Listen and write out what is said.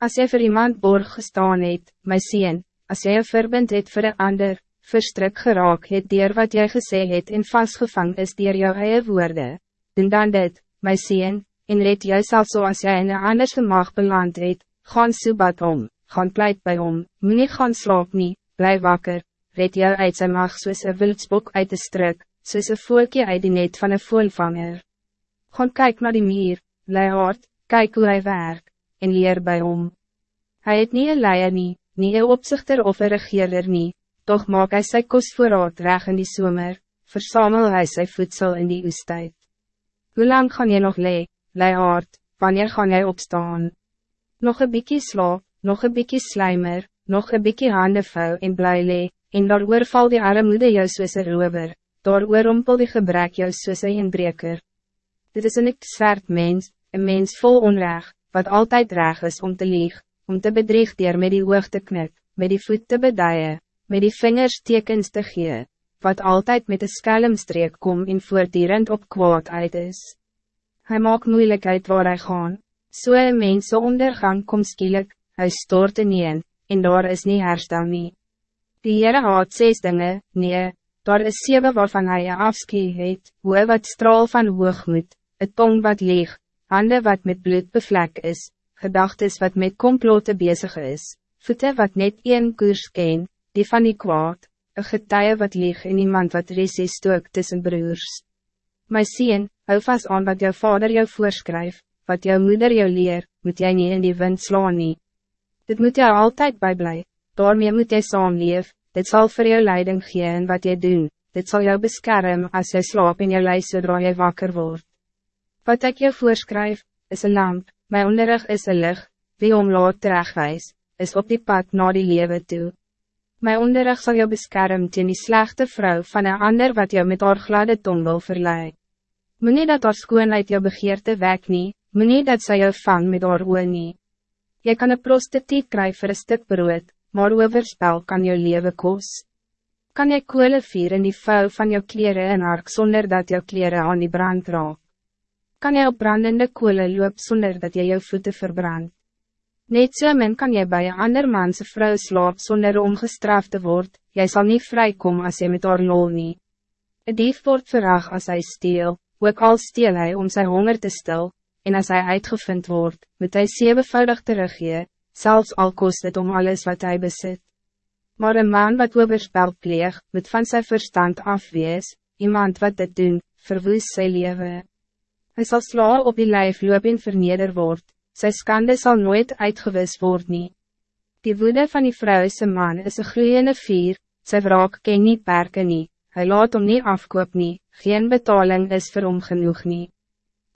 Als jy voor iemand borg gestaan het, my sien, als jy een verbind het voor een ander, verstrik geraak het dier wat jy gesê het en vastgevang is dier jou eie woorde, doen dan dit, my sien, en red jy sal so as jy in een ander mag beland het, gaan soebat om, gaan pleit bij om, moet nie gaan slaap nie, bly wakker, red jou uit sy mag soos een wildsbok uit de strik, soos een voelkie uit die net van een voelvanger. Gaan kyk naar die mier, bly hard, kyk hoe hij werk en leer bij om. Hij het niet een leier nie, nie een opzichter of een regeerder nie, toch maak hij sy kostvoorraad reg in die somer, versamel hij sy voedsel in die oestijd. Hoe lang gaan je nog lee, lei hard, wanneer gaan jy opstaan? Nog een bykie slaap, nog een bykie slijmer, nog een bykie hande vou en bly lee, en daar val die armoede jou soos een rover, daar oorompel die gebrek jou soos een inbreker. Dit is een zwart mens, een mens vol onrecht, wat altijd reg is om te lieg, om te bedrieg dier met die oog te knip, met die voet te bedaaien, met die vingers tekens te gee, wat altijd met de skelmstreek kom en voortdurend op kwaad uit is. Hij maakt moeilijkheid waar hij gaan, so een mens so ondergang kom skielik, hy stort in een, en daar is nie herstel nie. Die Heere haat zes dinge, nee, daar is zeven waarvan hij je afskie het, hoe wat straal van hoogmoed, het tong wat leeg, handen wat met bloed bevlek is, gedachtes wat met komplote bezig is, voeten wat net een koers ken, die van die kwaad, een getuie wat lieg en iemand wat resie stook tussen broers. My sien, hou vast aan wat jou vader jou voorskryf, wat jou moeder jou leer, moet jij niet in die wind slaan nie. Dit moet jou altijd bijblij, daarmee moet jy saamleef, dit zal voor jou leiding gee wat jy doen, dit zal jou beschermen als jy slaap in jou lijst zodra jy wakker wordt. Wat ik je voorschrijf, is een lamp, mijn onderrug is een licht, wie omlaat terechtwijs, is op die pad naar die lewe toe. Mijn onderrug zal jou beschermen tegen die slechte vrouw van een ander wat jou met haar gladde tong wil verleiden. Meneer dat haar schoonheid jou begeerte weg nie, meneer dat zij jou vang met haar oor nie. Jy kan een prostituut krijgen voor een stuk brood, maar overspel kan jou leven kos. Kan jy koele vier in die vuil van jou kleren en ark zonder dat jou kleren aan die brand raak kan jy op brandende koele loop zonder dat jy jou voeten verbrand. Net so min kan jy bij een ander manse vrou slaap zonder om gestraft te word, jy sal nie vrykom as jy met haar lol nie. Een dief word verrag as hy steel, ook al steel hy om sy honger te stil, en als hij uitgevind wordt, moet hij zevenvoudig teruggee, zelfs al kost het om alles wat hij bezit. Maar een man wat overspel pleeg, moet van zijn verstand afwees, iemand wat dit doen, verwoes sy leven. Hij zal sla op die lijf loop en verneder word, sy skande zal nooit uitgewis word nie. Die woede van die vrouwse man is een gloeiende vier, sy wraak ken nie perke nie, hy laat om nie afkoop nie, geen betaling is vir hom genoeg nie.